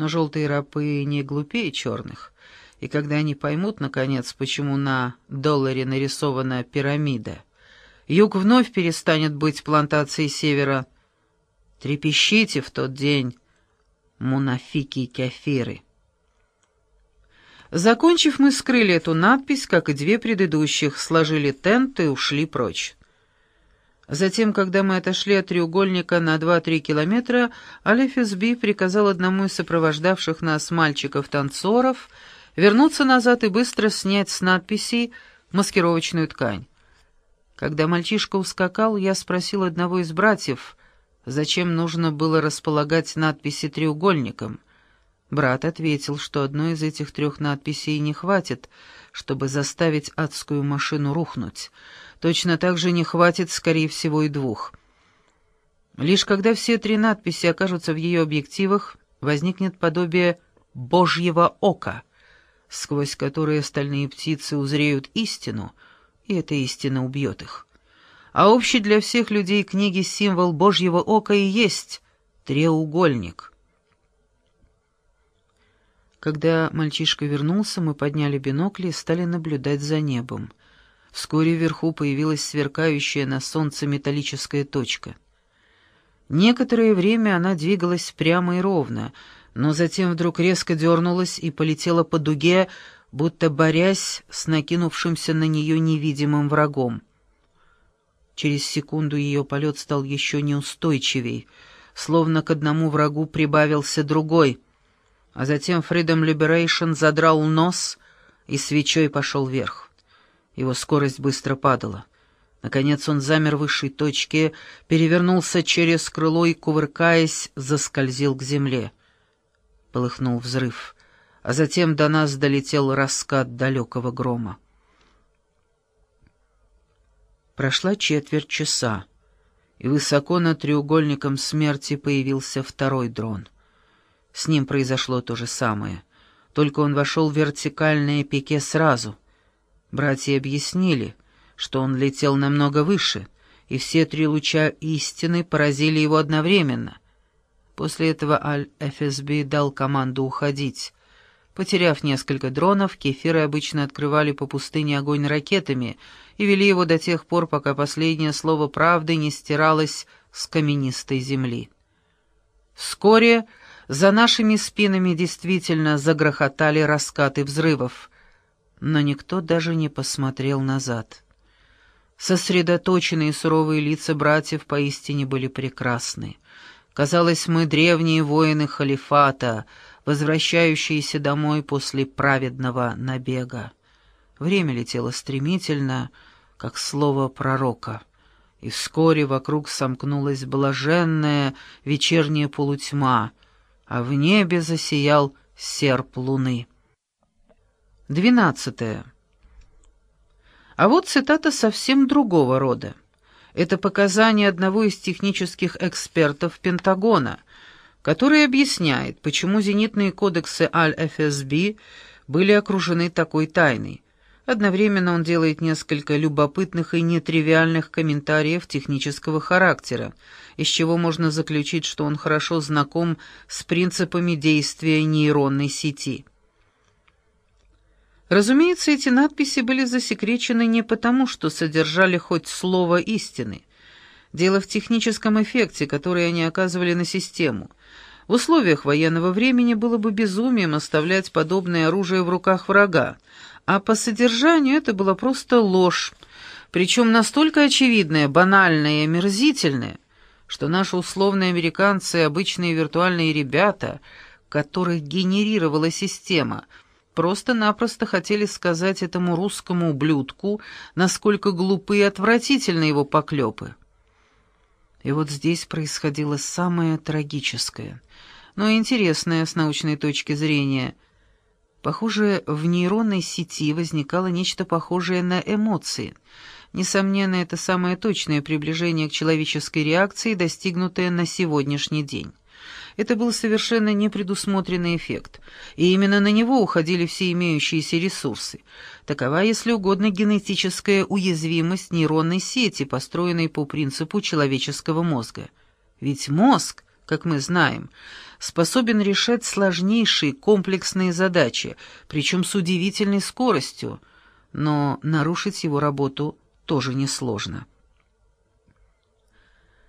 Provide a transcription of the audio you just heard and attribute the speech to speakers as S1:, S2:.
S1: Но желтые рапы не глупее черных, и когда они поймут, наконец, почему на долларе нарисована пирамида, юг вновь перестанет быть плантацией севера. Трепещите в тот день, мунафики и кафиры. Закончив, мы скрыли эту надпись, как и две предыдущих, сложили тент и ушли прочь. Затем, когда мы отошли от треугольника на 2-3 километра, Алефисби приказал одному из сопровождавших нас мальчиков-танцоров вернуться назад и быстро снять с надписей маскировочную ткань. Когда мальчишка ускакал, я спросил одного из братьев, зачем нужно было располагать надписи треугольником — Брат ответил, что одной из этих трех надписей не хватит, чтобы заставить адскую машину рухнуть. Точно так же не хватит, скорее всего, и двух. Лишь когда все три надписи окажутся в ее объективах, возникнет подобие «божьего ока», сквозь которое остальные птицы узреют истину, и эта истина убьет их. А общий для всех людей книги символ Божьего ока и есть треугольник. Когда мальчишка вернулся, мы подняли бинокли и стали наблюдать за небом. Вскоре вверху появилась сверкающая на солнце металлическая точка. Некоторое время она двигалась прямо и ровно, но затем вдруг резко дернулась и полетела по дуге, будто борясь с накинувшимся на нее невидимым врагом. Через секунду ее полет стал еще неустойчивей, словно к одному врагу прибавился другой — а затем Freedom Liberation задрал нос и свечой пошел вверх. Его скорость быстро падала. Наконец он замер в высшей точке, перевернулся через крыло и, кувыркаясь, заскользил к земле. Полыхнул взрыв, а затем до нас долетел раскат далекого грома. Прошла четверть часа, и высоко над треугольником смерти появился второй дрон — с ним произошло то же самое. Только он вошел в вертикальное пике сразу. Братья объяснили, что он летел намного выше, и все три луча истины поразили его одновременно. После этого Аль-ФСБ дал команду уходить. Потеряв несколько дронов, кефиры обычно открывали по пустыне огонь ракетами и вели его до тех пор, пока последнее слово правды не стиралось с каменистой земли. Вскоре за нашими спинами действительно загрохотали раскаты взрывов, но никто даже не посмотрел назад. Сосредоточенные суровые лица братьев поистине были прекрасны. Казалось, мы древние воины халифата, возвращающиеся домой после праведного набега. Время летело стремительно, как слово пророка, и вскоре вокруг сомкнулась блаженная вечерняя полутьма, а в небе засиял серп луны. Двенадцатое. А вот цитата совсем другого рода. Это показание одного из технических экспертов Пентагона, который объясняет, почему зенитные кодексы Аль-ФСБ были окружены такой тайной. Одновременно он делает несколько любопытных и нетривиальных комментариев технического характера, из чего можно заключить, что он хорошо знаком с принципами действия нейронной сети. Разумеется, эти надписи были засекречены не потому, что содержали хоть слово истины. Дело в техническом эффекте, который они оказывали на систему. В условиях военного времени было бы безумием оставлять подобное оружие в руках врага, а по содержанию это была просто ложь, причем настолько очевидная, банальная и омерзительная, что наши условные американцы и обычные виртуальные ребята, которых генерировала система, просто-напросто хотели сказать этому русскому ублюдку, насколько глупы и отвратительны его поклепы. И вот здесь происходило самое трагическое, но интересное с научной точки зрения – Похоже, в нейронной сети возникало нечто похожее на эмоции. Несомненно, это самое точное приближение к человеческой реакции, достигнутое на сегодняшний день. Это был совершенно непредусмотренный эффект, и именно на него уходили все имеющиеся ресурсы. Такова, если угодно, генетическая уязвимость нейронной сети, построенной по принципу человеческого мозга. Ведь мозг, как мы знаем, способен решать сложнейшие комплексные задачи, причем с удивительной скоростью, но нарушить его работу тоже несложно.